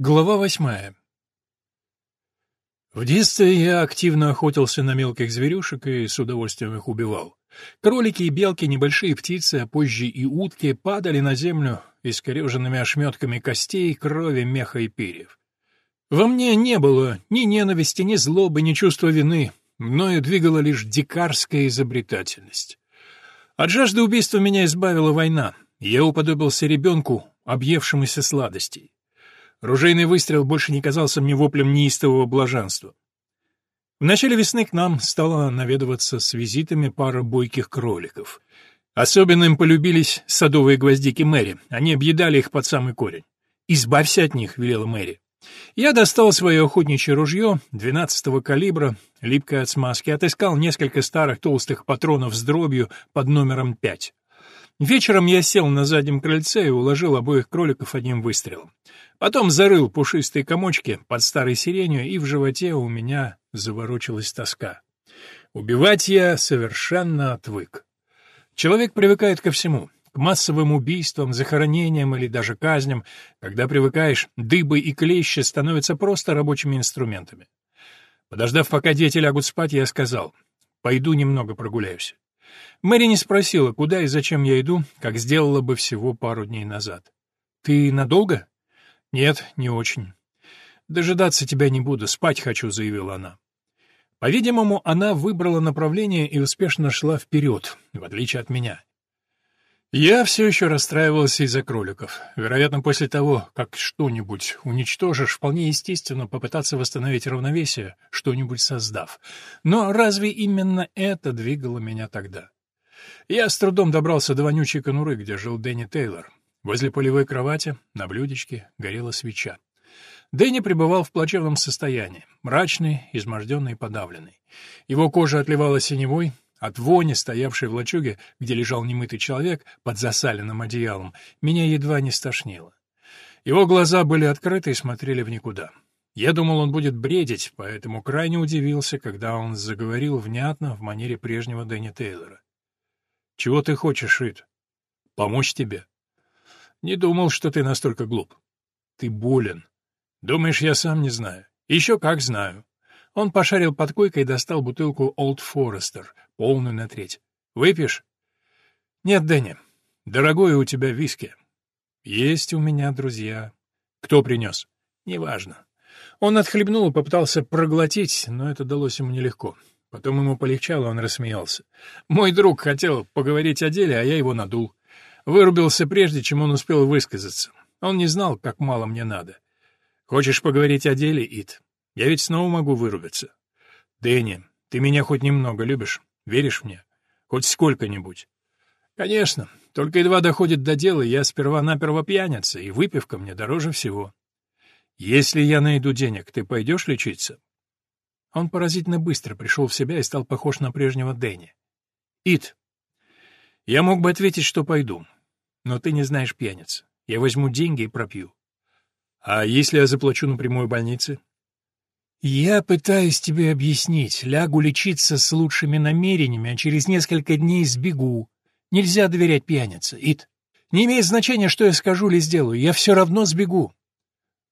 Глава восьмая. В детстве я активно охотился на мелких зверюшек и с удовольствием их убивал. Кролики и белки, небольшие птицы, а позже и утки падали на землю искореженными ошметками костей, крови, меха и перьев. Во мне не было ни ненависти, ни злобы, ни чувства вины. Мною двигала лишь дикарская изобретательность. От жажды убийства меня избавила война. Я уподобился ребенку, объевшемуся сладостей. Ружейный выстрел больше не казался мне воплем неистового блаженства. В начале весны к нам стала наведываться с визитами пара бойких кроликов. Особенно им полюбились садовые гвоздики Мэри, они объедали их под самый корень. «Избавься от них», — велела Мэри. Я достал свое охотничье ружье 12-го калибра, липкое от смазки, отыскал несколько старых толстых патронов с дробью под номером 5. Вечером я сел на заднем крыльце и уложил обоих кроликов одним выстрелом. Потом зарыл пушистые комочки под старой сиренью, и в животе у меня заворочилась тоска. Убивать я совершенно отвык. Человек привыкает ко всему, к массовым убийствам, захоронениям или даже казням. Когда привыкаешь, дыбы и клещи становятся просто рабочими инструментами. Подождав, пока дети лягут спать, я сказал, «Пойду немного прогуляюсь». Мэри не спросила, куда и зачем я иду, как сделала бы всего пару дней назад. «Ты надолго?» «Нет, не очень». «Дожидаться тебя не буду, спать хочу», — заявила она. По-видимому, она выбрала направление и успешно шла вперед, в отличие от меня. Я все еще расстраивался из-за кроликов. Вероятно, после того, как что-нибудь уничтожишь, вполне естественно попытаться восстановить равновесие, что-нибудь создав. Но разве именно это двигало меня тогда? Я с трудом добрался до вонючей конуры, где жил Дэнни Тейлор. Возле полевой кровати, на блюдечке, горела свеча. Дэнни пребывал в плачевном состоянии, мрачный, изможденный и подавленный. Его кожа отливала синевой, от вони, стоявшей в лачуге, где лежал немытый человек под засаленным одеялом, меня едва не стошнило. Его глаза были открыты и смотрели в никуда. Я думал, он будет бредить, поэтому крайне удивился, когда он заговорил внятно в манере прежнего Дэнни Тейлора. «Чего ты хочешь, Рид? Помочь тебе?» «Не думал, что ты настолько глуп. Ты болен. Думаешь, я сам не знаю? Еще как знаю». Он пошарил под койкой и достал бутылку Old Forester, полную на треть. «Выпьешь?» «Нет, Дэнни. Дорогое у тебя виски». «Есть у меня друзья». «Кто принес?» «Неважно». Он отхлебнул и попытался проглотить, но это далось ему нелегко. Потом ему полегчало, он рассмеялся. «Мой друг хотел поговорить о деле, а я его надул. Вырубился прежде, чем он успел высказаться. Он не знал, как мало мне надо. Хочешь поговорить о деле, Ит? Я ведь снова могу вырубиться. Дэнни, ты меня хоть немного любишь? Веришь мне? Хоть сколько-нибудь?» «Конечно. Только едва доходит до дела, я сперва-наперво пьяница, и выпивка мне дороже всего. Если я найду денег, ты пойдешь лечиться?» Он поразительно быстро пришел в себя и стал похож на прежнего Дэнни. «Ит, я мог бы ответить, что пойду, но ты не знаешь пьяниц. Я возьму деньги и пропью. А если я заплачу напрямую больнице?» «Я пытаюсь тебе объяснить. Лягу лечиться с лучшими намерениями, а через несколько дней сбегу. Нельзя доверять пьянице, Ит. Не имеет значения, что я скажу или сделаю, я все равно сбегу».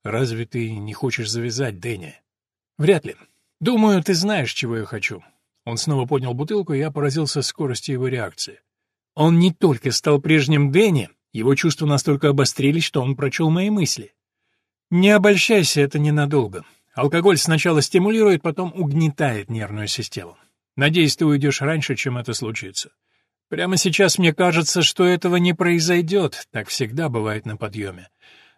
«Разве ты не хочешь завязать, Дэнни?» «Вряд ли. Думаю, ты знаешь, чего я хочу». Он снова поднял бутылку, и я поразился скорости его реакции. Он не только стал прежним Дэнни, его чувства настолько обострились, что он прочел мои мысли. «Не обольщайся, это ненадолго. Алкоголь сначала стимулирует, потом угнетает нервную систему. Надеюсь, ты уйдешь раньше, чем это случится. Прямо сейчас мне кажется, что этого не произойдет, так всегда бывает на подъеме.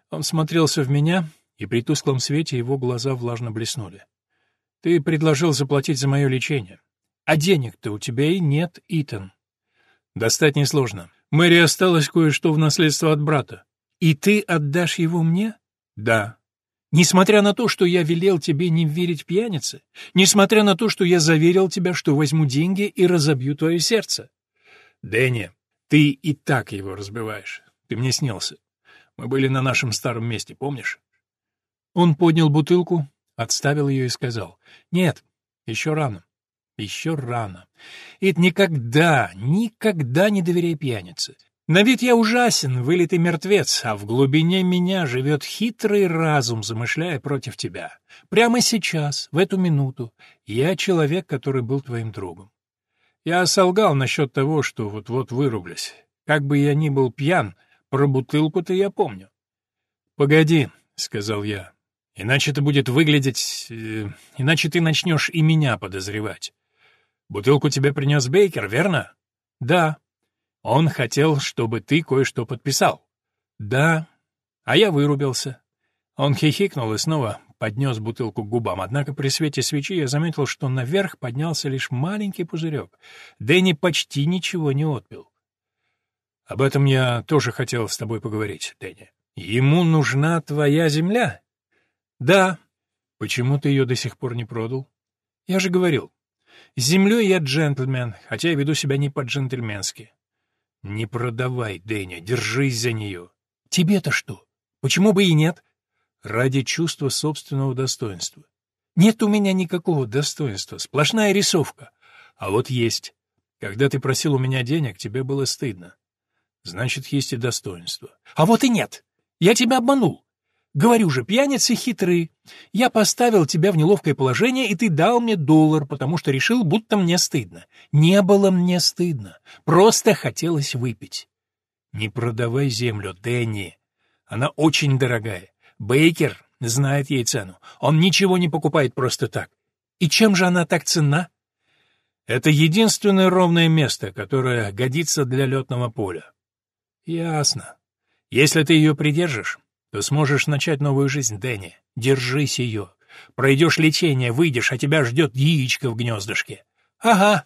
Он смотрелся в меня, и при тусклом свете его глаза влажно блеснули. Ты предложил заплатить за мое лечение. А денег-то у тебя и нет, Итан. Достать несложно. Мэри осталось кое-что в наследство от брата. И ты отдашь его мне? Да. Несмотря на то, что я велел тебе не верить пьянице, несмотря на то, что я заверил тебя, что возьму деньги и разобью твое сердце. Дэнни, ты и так его разбиваешь. Ты мне снился. Мы были на нашем старом месте, помнишь? Он поднял бутылку, отставил ее и сказал. Нет, еще рано. Еще рано. И никогда, никогда не доверяй пьянице. На вид я ужасен, вылитый мертвец, а в глубине меня живет хитрый разум, замышляя против тебя. Прямо сейчас, в эту минуту, я человек, который был твоим другом. Я солгал насчет того, что вот-вот вырублюсь. Как бы я ни был пьян, про бутылку-то я помню. «Погоди», — сказал я, — «иначе это будет выглядеть... Э, иначе ты начнешь и меня подозревать. Бутылку тебе принес Бейкер, верно?» «Да», он хотел, чтобы ты кое-что подписал. Да. А я вырубился. Он хихикнул и снова поднес бутылку к губам, однако при свете свечи я заметил, что наверх поднялся лишь маленький пузырек. Дэнни почти ничего не отпил. Об этом я тоже хотел с тобой поговорить, Дэнни. Ему нужна твоя земля? Да. Почему ты ее до сих пор не продал? Я же говорил. С землей я джентльмен, хотя я веду себя не по-джентльменски. «Не продавай, Дэня, держись за нее». «Тебе-то что? Почему бы и нет?» «Ради чувства собственного достоинства». «Нет у меня никакого достоинства, сплошная рисовка. А вот есть. Когда ты просил у меня денег, тебе было стыдно. Значит, есть и достоинство». «А вот и нет. Я тебя обманул. Говорю же, пьяницы хитры. Я поставил тебя в неловкое положение, и ты дал мне доллар, потому что решил, будто мне стыдно. Не было мне стыдно. Просто хотелось выпить. Не продавай землю, Дэнни. Она очень дорогая. Бейкер знает ей цену. Он ничего не покупает просто так. И чем же она так ценна? Это единственное ровное место, которое годится для летного поля. Ясно. Если ты ее придержишь, ты сможешь начать новую жизнь, Дэнни. Держись ее. Пройдешь лечение, выйдешь, а тебя ждет яичко в гнездышке. Ага,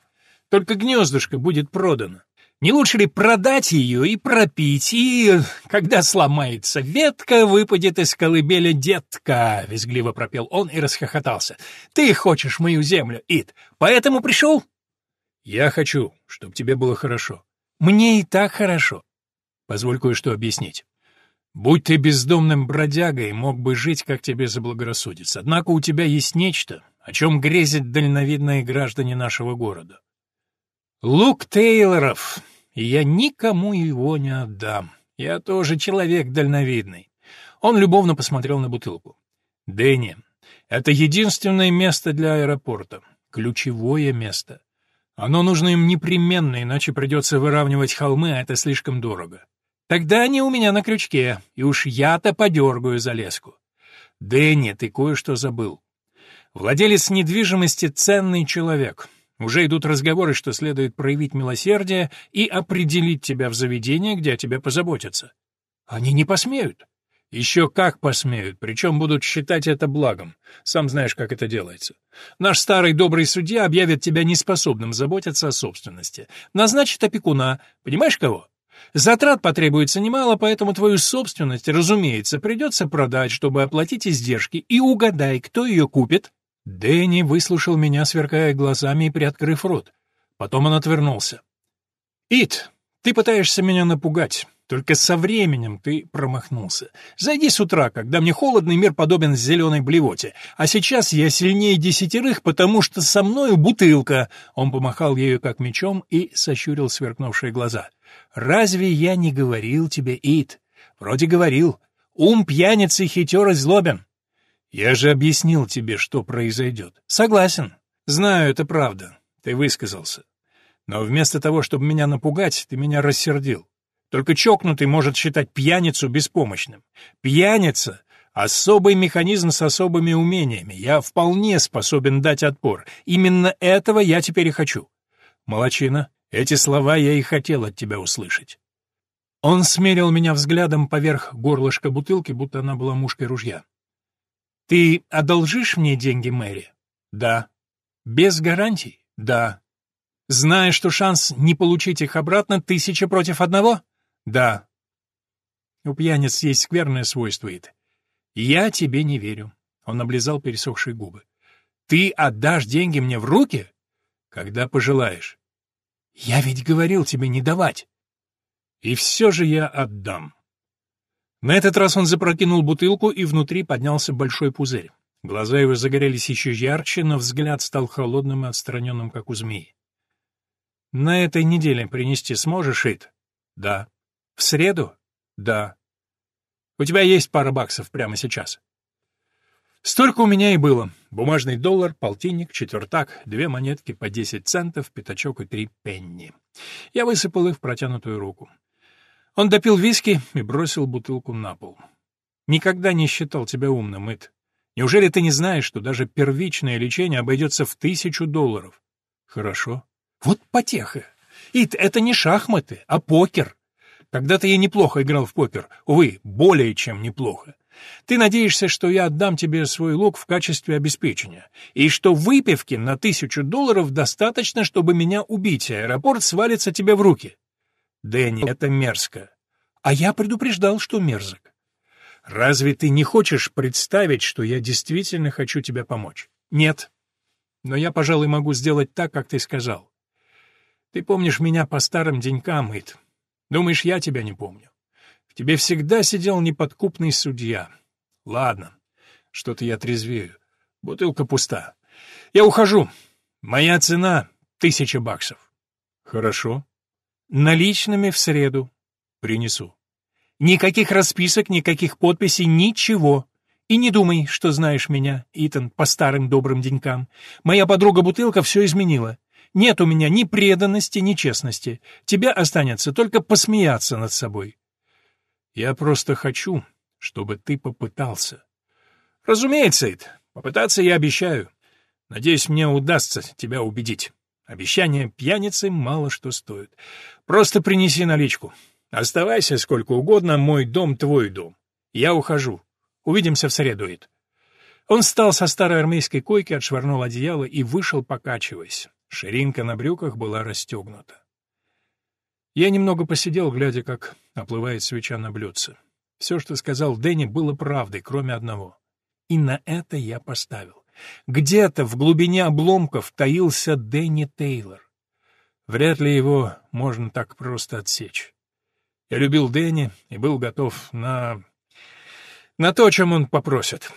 только гнездышко будет продано. Не лучше ли продать ее и пропить, и, когда сломается ветка, выпадет из колыбели детка?» — визгливо пропел он и расхохотался. «Ты хочешь мою землю, Ит, поэтому пришел?» «Я хочу, чтобы тебе было хорошо». «Мне и так хорошо». «Позволь кое-что объяснить. Будь ты бездомным бродягой, мог бы жить, как тебе заблагорассудится. Однако у тебя есть нечто, о чем грезят дальновидные граждане нашего города. Лук Тейлоров, и я никому его не отдам. Я тоже человек дальновидный. Он любовно посмотрел на бутылку. Дэнни, это единственное место для аэропорта, ключевое место. Оно нужно им непременно, иначе придется выравнивать холмы, а это слишком дорого. Тогда они у меня на крючке, и уж я-то подергаю за леску. Дэнни, ты кое-что забыл. Владелец недвижимости — ценный человек. Уже идут разговоры, что следует проявить милосердие и определить тебя в заведение, где о тебе позаботятся. Они не посмеют. Еще как посмеют, причем будут считать это благом. Сам знаешь, как это делается. Наш старый добрый судья объявит тебя неспособным заботиться о собственности. Назначит опекуна. Понимаешь кого? Затрат потребуется немало, поэтому твою собственность, разумеется, придется продать, чтобы оплатить издержки, и угадай, кто ее купит». Дэнни выслушал меня, сверкая глазами и приоткрыв рот. Потом он отвернулся. «Ит, ты пытаешься меня напугать. Только со временем ты промахнулся. Зайди с утра, когда мне холодный мир подобен зеленой блевоте. А сейчас я сильнее десятерых, потому что со мною бутылка». Он помахал ею как мечом и сощурил сверкнувшие глаза. Разве я не говорил тебе, Ит? Вроде говорил. Ум пьяницы хитер и злобен. Я же объяснил тебе, что произойдет. Согласен. Знаю, это правда. Ты высказался. Но вместо того, чтобы меня напугать, ты меня рассердил. Только чокнутый может считать пьяницу беспомощным. Пьяница — особый механизм с особыми умениями. Я вполне способен дать отпор. Именно этого я теперь и хочу. Молодчина. Эти слова я и хотел от тебя услышать. Он смерил меня взглядом поверх горлышка бутылки, будто она была мушкой ружья. «Ты одолжишь мне деньги, Мэри?» «Да». «Без гарантий?» «Да». «Зная, что шанс не получить их обратно тысяча против одного?» «Да». У пьяниц есть скверное свойство, Ит. «Я тебе не верю», — он облизал пересохшие губы. «Ты отдашь деньги мне в руки?» «Когда пожелаешь». Я ведь говорил тебе не давать. И все же я отдам. На этот раз он запрокинул бутылку, и внутри поднялся большой пузырь. Глаза его загорелись еще ярче, но взгляд стал холодным и отстраненным, как у змеи. «На этой неделе принести сможешь, Ит?» «Да». В среду? Да. У тебя есть пара баксов прямо сейчас? Столько у меня и было. Бумажный доллар, полтинник, четвертак, две монетки по 10 центов, пятачок и три пенни. Я высыпал их в протянутую руку. Он допил виски и бросил бутылку на пол. «Никогда не считал тебя умным, Ит. Неужели ты не знаешь, что даже первичное лечение обойдется в тысячу долларов?» «Хорошо. Вот потеха. Ит, это не шахматы, а покер. Когда-то я неплохо играл в покер. Увы, более чем неплохо. Ты надеешься, что я отдам тебе свой лук в качестве обеспечения, и что выпивки на тысячу долларов достаточно, чтобы меня убить, и аэропорт свалится тебе в руки. Дэнни, это мерзко. А я предупреждал, что мерзок. Разве ты не хочешь представить, что я действительно хочу тебе помочь? Нет. Но я, пожалуй, могу сделать так, как ты сказал. Ты помнишь меня по старым денькам, Ит. Думаешь, я тебя не помню? В тебе всегда сидел неподкупный судья. Ладно, что-то я трезвею. Бутылка пуста. Я ухожу. Моя цена — тысяча баксов. Хорошо. Наличными в среду. Принесу. Никаких расписок, никаких подписей, ничего. И не думай, что знаешь меня, Итан, по старым добрым денькам. Моя подруга-бутылка все изменила. Нет у меня ни преданности, ни честности. Тебе останется только посмеяться над собой. Я просто хочу, чтобы ты попытался. Разумеется, Ит, попытаться я обещаю. Надеюсь, мне удастся тебя убедить. Обещания пьяницы мало что стоят. Просто принеси наличку. Оставайся сколько угодно, мой дом — твой дом. Я ухожу. Увидимся в среду, Ид. Он встал со старой армейской койки, отшвырнул одеяло и вышел, покачиваясь. Ширинка на брюках была расстегнута. Я немного посидел, глядя, как оплывает свеча на блюдце. Все, что сказал Дэнни, было правдой, кроме одного. И на это я поставил. Где-то в глубине обломков таился Дэнни Тейлор. Вряд ли его можно так просто отсечь. Я любил Дэнни и был готов на... на то, чем он попросит.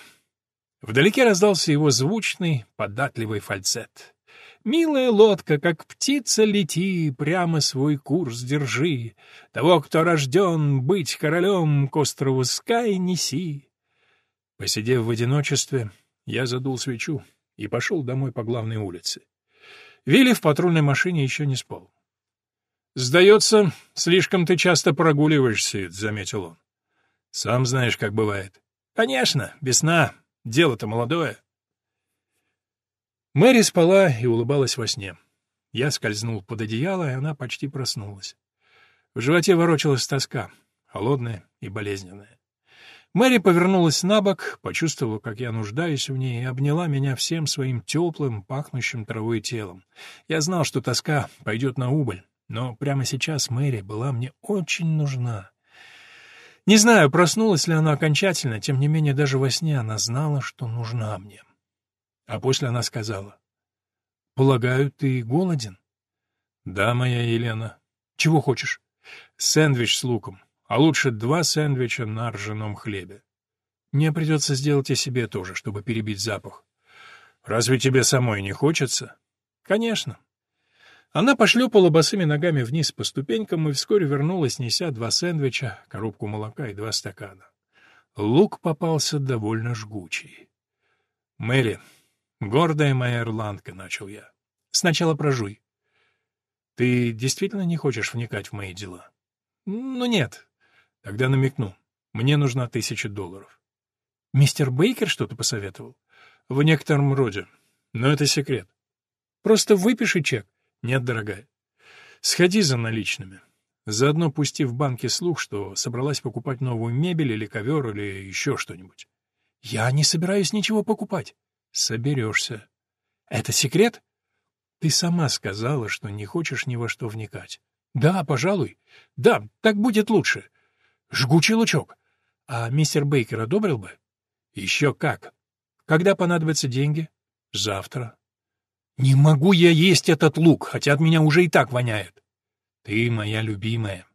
Вдалеке раздался его звучный, податливый фальцет. «Милая лодка, как птица лети, прямо свой курс держи. Того, кто рожден быть королем, к острову Скай неси». Посидев в одиночестве, я задул свечу и пошел домой по главной улице. Вилли в патрульной машине еще не спал. «Сдается, слишком ты часто прогуливаешься», — заметил он. «Сам знаешь, как бывает». «Конечно, весна. Дело-то молодое». Мэри спала и улыбалась во сне. Я скользнул под одеяло, и она почти проснулась. В животе ворочалась тоска, холодная и болезненная. Мэри повернулась на бок, почувствовала, как я нуждаюсь в ней, и обняла меня всем своим теплым, пахнущим травой телом. Я знал, что тоска пойдет на убыль, но прямо сейчас Мэри была мне очень нужна. Не знаю, проснулась ли она окончательно, тем не менее даже во сне она знала, что нужна мне. А после она сказала, «Полагаю, ты голоден?» «Да, моя Елена. Чего хочешь?» «Сэндвич с луком а лучше два сэндвича на ржаном хлебе. Мне придется сделать и себе тоже, чтобы перебить запах. Разве тебе самой не хочется? Конечно. Она пошлепала босыми ногами вниз по ступенькам и вскоре вернулась, неся два сэндвича, коробку молока и два стакана. Лук попался довольно жгучий. «Мэри, гордая моя ирландка», — начал я. «Сначала прожуй. Ты действительно не хочешь вникать в мои дела?» «Ну нет, Тогда намекну. Мне нужна тысяча долларов. Мистер Бейкер что-то посоветовал? В некотором роде. Но это секрет. Просто выпиши чек. Нет, дорогая. Сходи за наличными. Заодно пусти в банке слух, что собралась покупать новую мебель или ковер или еще что-нибудь. Я не собираюсь ничего покупать. Соберешься. Это секрет? Ты сама сказала, что не хочешь ни во что вникать. Да, пожалуй. Да, так будет лучше. Жгучий лучок. А мистер Бейкер одобрил бы? Еще как. Когда понадобятся деньги? Завтра. Не могу я есть этот лук, хотя от меня уже и так воняет. Ты моя любимая.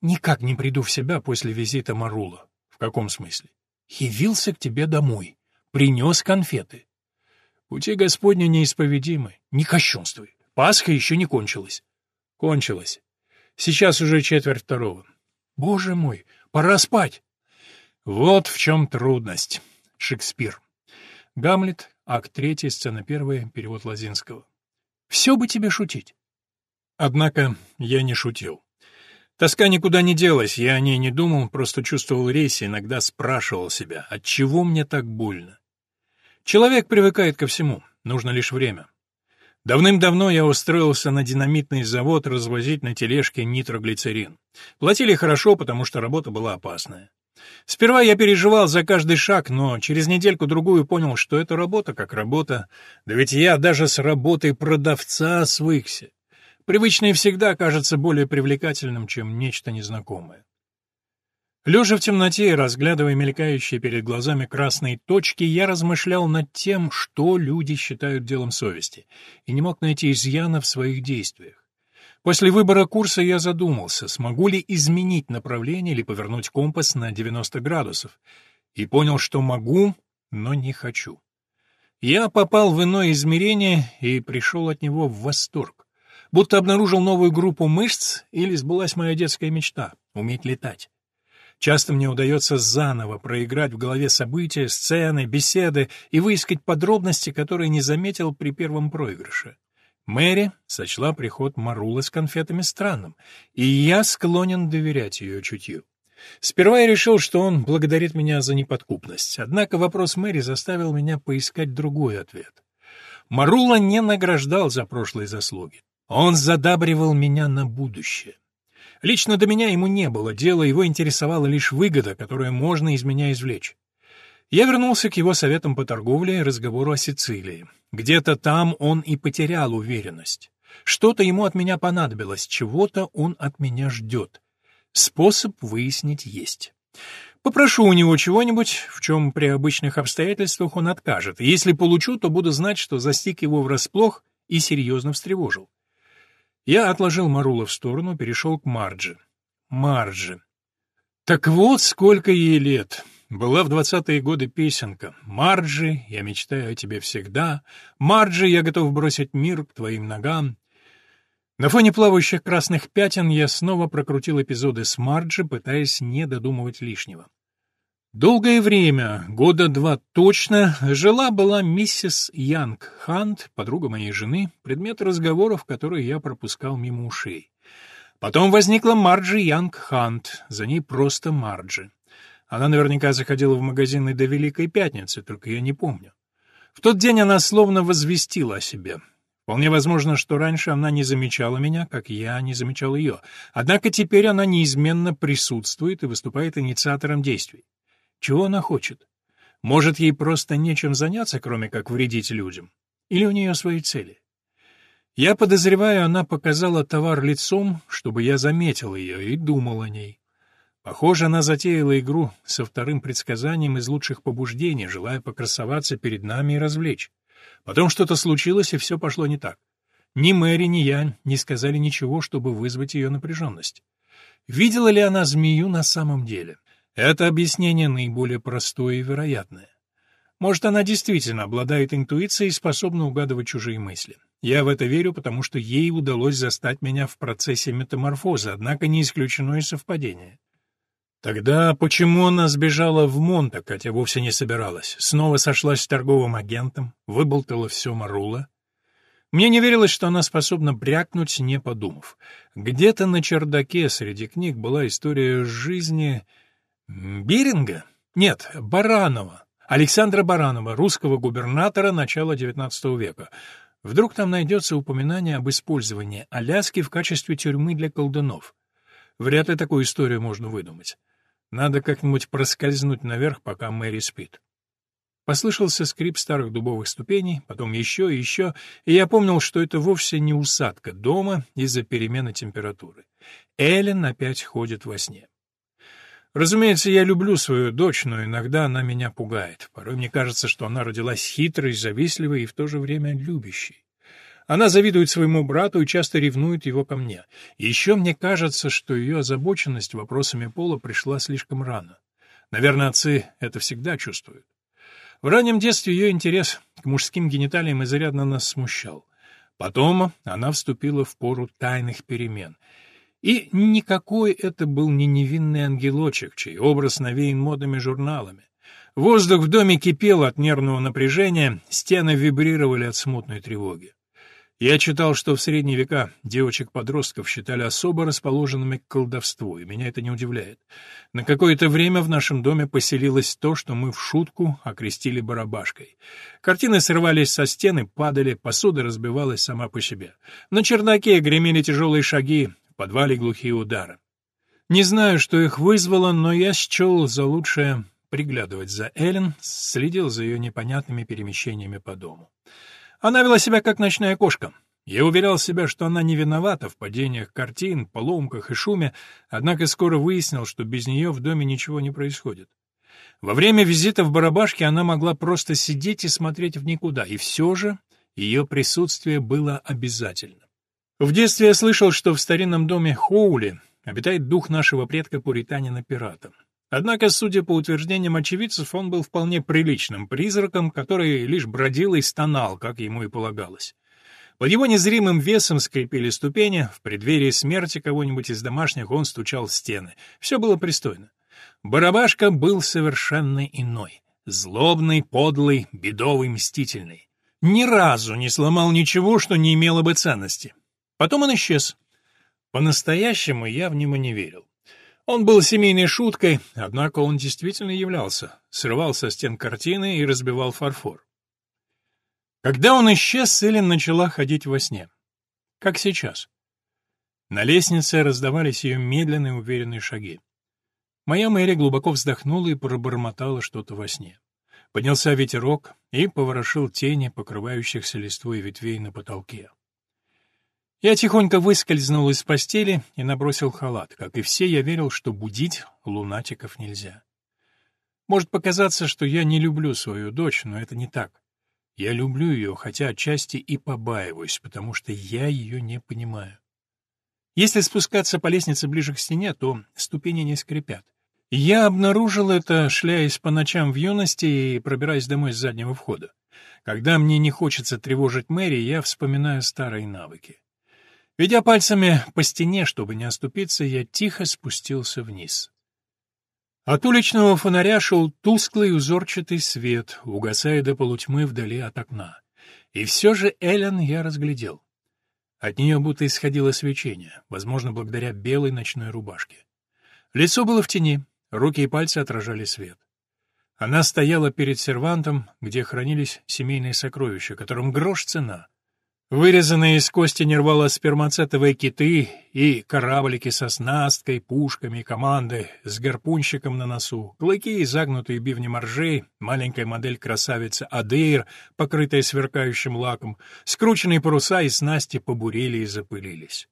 Никак не приду в себя после визита Марула. В каком смысле? Явился к тебе домой. Принес конфеты. Пути Господни неисповедимы. Не кощунствуй. Пасха еще не кончилась. Кончилась. Сейчас уже четверть второго. Боже мой, пора спать. Вот в чем трудность. Шекспир. Гамлет, акт 3, сцена 1, перевод Лазинского. Все бы тебе шутить. Однако я не шутил. Тоска никуда не делась, я о ней не думал, просто чувствовал резь и иногда спрашивал себя, от чего мне так больно. Человек привыкает ко всему, нужно лишь время. Давным-давно я устроился на динамитный завод развозить на тележке нитроглицерин. Платили хорошо, потому что работа была опасная. Сперва я переживал за каждый шаг, но через недельку-другую понял, что это работа как работа. Да ведь я даже с работой продавца свыкся. Привычное всегда кажется более привлекательным, чем нечто незнакомое. Лежа в темноте и разглядывая мелькающие перед глазами красные точки, я размышлял над тем, что люди считают делом совести, и не мог найти изъяна в своих действиях. После выбора курса я задумался, смогу ли изменить направление или повернуть компас на 90 градусов, и понял, что могу, но не хочу. Я попал в иное измерение и пришел от него в восторг будто обнаружил новую группу мышц или сбылась моя детская мечта — уметь летать. Часто мне удается заново проиграть в голове события, сцены, беседы и выискать подробности, которые не заметил при первом проигрыше. Мэри сочла приход Марула с конфетами странным, и я склонен доверять ее чутью. Сперва я решил, что он благодарит меня за неподкупность, однако вопрос Мэри заставил меня поискать другой ответ. Марула не награждал за прошлые заслуги. Он задабривал меня на будущее. Лично до меня ему не было дела, его интересовала лишь выгода, которую можно из меня извлечь. Я вернулся к его советам по торговле и разговору о Сицилии. Где-то там он и потерял уверенность. Что-то ему от меня понадобилось, чего-то он от меня ждет. Способ выяснить есть. Попрошу у него чего-нибудь, в чем при обычных обстоятельствах он откажет. Если получу, то буду знать, что застиг его врасплох и серьезно встревожил. Я отложил Марула в сторону, перешел к Марджи. Марджи. Так вот, сколько ей лет. Была в двадцатые годы песенка «Марджи, я мечтаю о тебе всегда», «Марджи, я готов бросить мир к твоим ногам». На фоне плавающих красных пятен я снова прокрутил эпизоды с Марджи, пытаясь не додумывать лишнего. Долгое время, года два точно, жила-была миссис Янг Хант, подруга моей жены, предмет разговоров, которые я пропускал мимо ушей. Потом возникла Марджи Янг Хант, за ней просто Марджи. Она наверняка заходила в магазины до Великой Пятницы, только я не помню. В тот день она словно возвестила о себе. Вполне возможно, что раньше она не замечала меня, как я не замечал ее. Однако теперь она неизменно присутствует и выступает инициатором действий. Чего она хочет? Может, ей просто нечем заняться, кроме как вредить людям? Или у нее свои цели? Я подозреваю, она показала товар лицом, чтобы я заметил ее и думал о ней. Похоже, она затеяла игру со вторым предсказанием из лучших побуждений, желая покрасоваться перед нами и развлечь. Потом что-то случилось, и все пошло не так. Ни Мэри, ни я не сказали ничего, чтобы вызвать ее напряженность. Видела ли она змею на самом деле? Это объяснение наиболее простое и вероятное. Может, она действительно обладает интуицией и способна угадывать чужие мысли. Я в это верю, потому что ей удалось застать меня в процессе метаморфозы, однако не исключено и совпадение. Тогда почему она сбежала в Монте, хотя вовсе не собиралась? Снова сошлась с торговым агентом, выболтала все Марула? Мне не верилось, что она способна брякнуть, не подумав. Где-то на чердаке среди книг была история жизни Беринга? Нет, Баранова. Александра Баранова, русского губернатора начала XIX века. Вдруг там найдется упоминание об использовании Аляски в качестве тюрьмы для колдунов. Вряд ли такую историю можно выдумать. Надо как-нибудь проскользнуть наверх, пока Мэри спит. Послышался скрип старых дубовых ступеней, потом еще и еще, и я помнил, что это вовсе не усадка дома из-за перемены температуры. Эллен опять ходит во сне. Разумеется, я люблю свою дочь, но иногда она меня пугает. Порой мне кажется, что она родилась хитрой, завистливой и в то же время любящей. Она завидует своему брату и часто ревнует его ко мне. Еще мне кажется, что ее озабоченность вопросами пола пришла слишком рано. Наверное, отцы это всегда чувствуют. В раннем детстве ее интерес к мужским гениталиям изрядно нас смущал. Потом она вступила в пору тайных перемен — И никакой это был не невинный ангелочек, чей образ навеян модными журналами. Воздух в доме кипел от нервного напряжения, стены вибрировали от смутной тревоги. Я читал, что в средние века девочек-подростков считали особо расположенными к колдовству, и меня это не удивляет. На какое-то время в нашем доме поселилось то, что мы в шутку окрестили барабашкой. Картины срывались со стены, падали, посуда разбивалась сама по себе. На чердаке гремели тяжелые шаги, подвале глухие удары. Не знаю, что их вызвало, но я счел за лучшее приглядывать за Эллен, следил за ее непонятными перемещениями по дому. Она вела себя как ночная кошка. Я уверял себя, что она не виновата в падениях картин, поломках и шуме, однако скоро выяснил, что без нее в доме ничего не происходит. Во время визита в барабашке она могла просто сидеть и смотреть в никуда, и все же ее присутствие было обязательно. В детстве я слышал, что в старинном доме Хоули обитает дух нашего предка-пуританина-пирата. Однако, судя по утверждениям очевидцев, он был вполне приличным призраком, который лишь бродил и стонал, как ему и полагалось. Под его незримым весом скрипели ступени, в преддверии смерти кого-нибудь из домашних он стучал в стены. Все было пристойно. Барабашка был совершенно иной. Злобный, подлый, бедовый, мстительный. Ни разу не сломал ничего, что не имело бы ценности. Потом он исчез. По-настоящему я в него не верил. Он был семейной шуткой, однако он действительно являлся. Срывал со стен картины и разбивал фарфор. Когда он исчез, Эллен начала ходить во сне. Как сейчас. На лестнице раздавались ее медленные уверенные шаги. Моя Мэри глубоко вздохнула и пробормотала что-то во сне. Поднялся ветерок и поворошил тени, покрывающихся листвой ветвей на потолке. Я тихонько выскользнул из постели и набросил халат. Как и все, я верил, что будить лунатиков нельзя. Может показаться, что я не люблю свою дочь, но это не так. Я люблю ее, хотя отчасти и побаиваюсь, потому что я ее не понимаю. Если спускаться по лестнице ближе к стене, то ступени не скрипят. Я обнаружил это, шляясь по ночам в юности и пробираясь домой с заднего входа. Когда мне не хочется тревожить Мэри, я вспоминаю старые навыки. Ведя пальцами по стене, чтобы не оступиться, я тихо спустился вниз. От уличного фонаря шел тусклый узорчатый свет, угасая до полутьмы вдали от окна. И все же Эллен я разглядел. От нее будто исходило свечение, возможно, благодаря белой ночной рубашке. Лицо было в тени, руки и пальцы отражали свет. Она стояла перед сервантом, где хранились семейные сокровища, которым грош цена — Вырезанные из кости нервала спермацетовые киты и кораблики со снасткой, пушками, команды с гарпунщиком на носу, клыки загнутые бивни моржей, маленькая модель красавицы Адейр, покрытая сверкающим лаком, скрученные паруса и снасти побурели и запылились.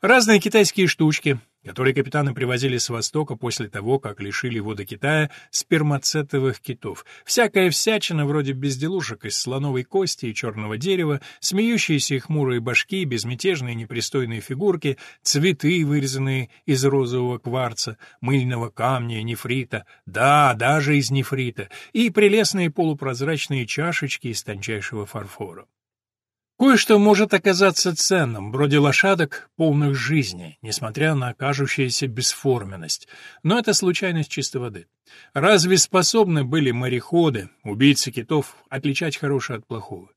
Разные китайские штучки, которые капитаны привозили с Востока после того, как лишили воды Китая спермацетовых китов. Всякая всячина вроде безделушек из слоновой кости и черного дерева, смеющиеся и хмурые башки, безмятежные непристойные фигурки, цветы, вырезанные из розового кварца, мыльного камня нефрита, да, даже из нефрита, и прелестные полупрозрачные чашечки из тончайшего фарфора. Кое-что может оказаться ценным, вроде лошадок, полных жизни, несмотря на кажущуюся бесформенность. Но это случайность чистой воды. Разве способны были мореходы, убийцы китов, отличать хорошее от плохого?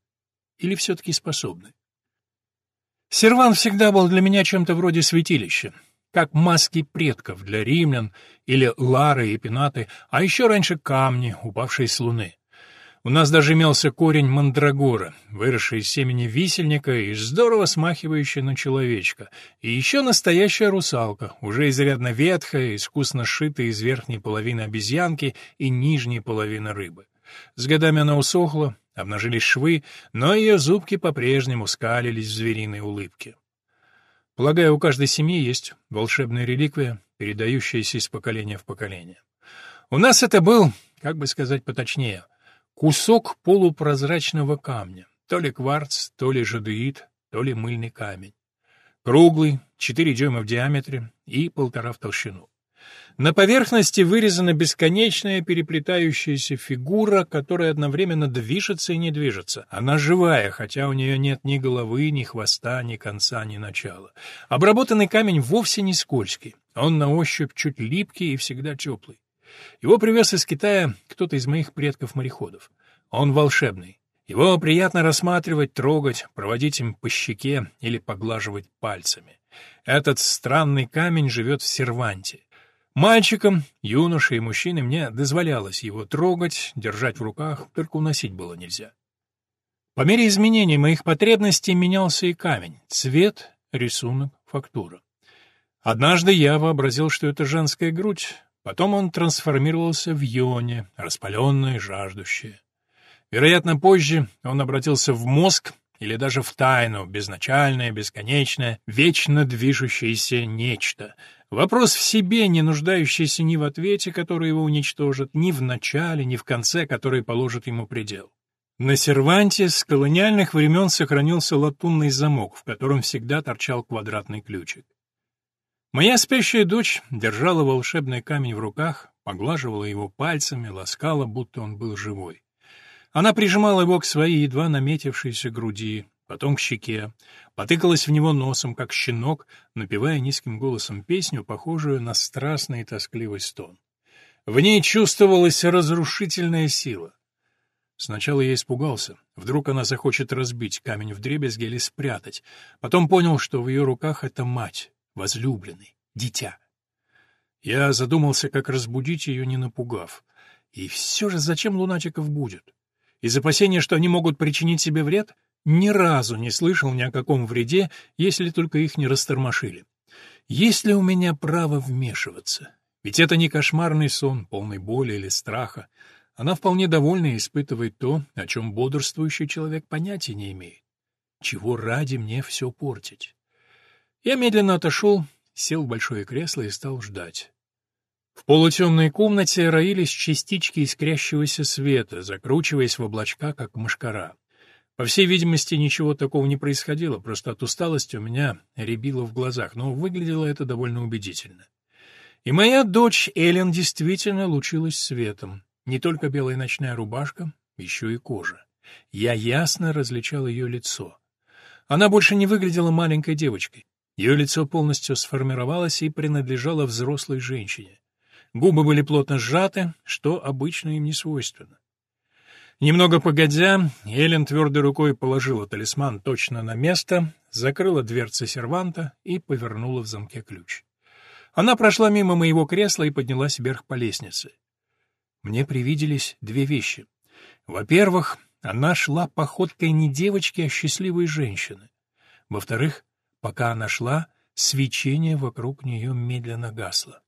Или все-таки способны? Серван всегда был для меня чем-то вроде святилища, как маски предков для римлян или лары и пенаты, а еще раньше камни, упавшие с луны. У нас даже имелся корень мандрагора, выросший из семени висельника и здорово смахивающий на человечка, и еще настоящая русалка, уже изрядно ветхая, искусно сшитая из верхней половины обезьянки и нижней половины рыбы. С годами она усохла, обнажились швы, но ее зубки по-прежнему скалились в звериной улыбке. Полагаю, у каждой семьи есть волшебная реликвия, передающаяся из поколения в поколение. У нас это был, как бы сказать поточнее — Кусок полупрозрачного камня, то ли кварц, то ли жадеит, то ли мыльный камень. Круглый, 4 дюйма в диаметре и полтора в толщину. На поверхности вырезана бесконечная переплетающаяся фигура, которая одновременно движется и не движется. Она живая, хотя у нее нет ни головы, ни хвоста, ни конца, ни начала. Обработанный камень вовсе не скользкий. Он на ощупь чуть липкий и всегда теплый. Его привез из Китая кто-то из моих предков-мореходов. Он волшебный. Его приятно рассматривать, трогать, проводить им по щеке или поглаживать пальцами. Этот странный камень живет в серванте. Мальчикам, юношей и мужчине мне дозволялось его трогать, держать в руках, только уносить было нельзя. По мере изменений моих потребностей менялся и камень, цвет, рисунок, фактура. Однажды я вообразил, что это женская грудь, потом он трансформировался в йоне, распаленное, жаждущее. Вероятно, позже он обратился в мозг или даже в тайну, безначальное, бесконечное, вечно движущееся нечто, Вопрос в себе, не нуждающийся ни в ответе, который его уничтожит, ни в начале, ни в конце, который положит ему предел. На серванте с колониальных времен сохранился латунный замок, в котором всегда торчал квадратный ключик. Моя спящая дочь держала волшебный камень в руках, поглаживала его пальцами, ласкала, будто он был живой. Она прижимала его к своей едва наметившейся груди, потом к щеке, потыкалась в него носом, как щенок, напевая низким голосом песню, похожую на страстный и тоскливый стон. В ней чувствовалась разрушительная сила. Сначала я испугался. Вдруг она захочет разбить камень в дребезги или спрятать. Потом понял, что в ее руках это мать, возлюбленный, дитя. Я задумался, как разбудить ее, не напугав. И все же зачем луначиков будет? Из опасения, что они могут причинить себе вред? Ни разу не слышал ни о каком вреде, если только их не растормошили. Есть ли у меня право вмешиваться? Ведь это не кошмарный сон, полный боли или страха. Она вполне довольна и испытывает то, о чем бодрствующий человек понятия не имеет. Чего ради мне все портить? Я медленно отошел, сел в большое кресло и стал ждать. В полутемной комнате роились частички искрящегося света, закручиваясь в облачка, как мошкара. По всей видимости, ничего такого не происходило, просто от усталости у меня рябило в глазах, но выглядело это довольно убедительно. И моя дочь Эллен действительно лучилась светом. Не только белая ночная рубашка, еще и кожа. Я ясно различал ее лицо. Она больше не выглядела маленькой девочкой. Ее лицо полностью сформировалось и принадлежало взрослой женщине. Губы были плотно сжаты, что обычно им не свойственно. Немного погодя, Эллен твердой рукой положила талисман точно на место, закрыла дверцы серванта и повернула в замке ключ. Она прошла мимо моего кресла и поднялась вверх по лестнице. Мне привиделись две вещи. Во-первых, она шла походкой не девочки, а счастливой женщины. Во-вторых, пока она шла, свечение вокруг нее медленно гасло.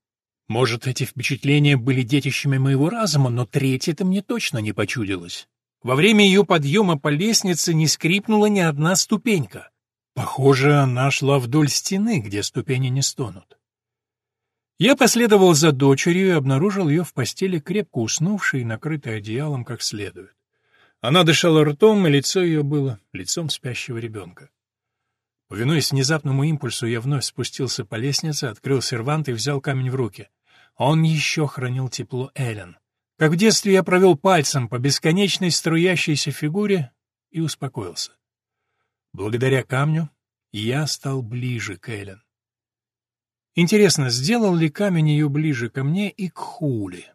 Может, эти впечатления были детищами моего разума, но третье-то мне точно не почудилось. Во время ее подъема по лестнице не скрипнула ни одна ступенька. Похоже, она шла вдоль стены, где ступени не стонут. Я последовал за дочерью и обнаружил ее в постели, крепко уснувшей и накрытой одеялом как следует. Она дышала ртом, и лицо ее было лицом спящего ребенка. Повинуясь внезапному импульсу, я вновь спустился по лестнице, открыл сервант и взял камень в руки. Он еще хранил тепло Эллен. Как в детстве я провел пальцем по бесконечной струящейся фигуре и успокоился. Благодаря камню я стал ближе к Эллен. Интересно, сделал ли камень ее ближе ко мне и к Хули?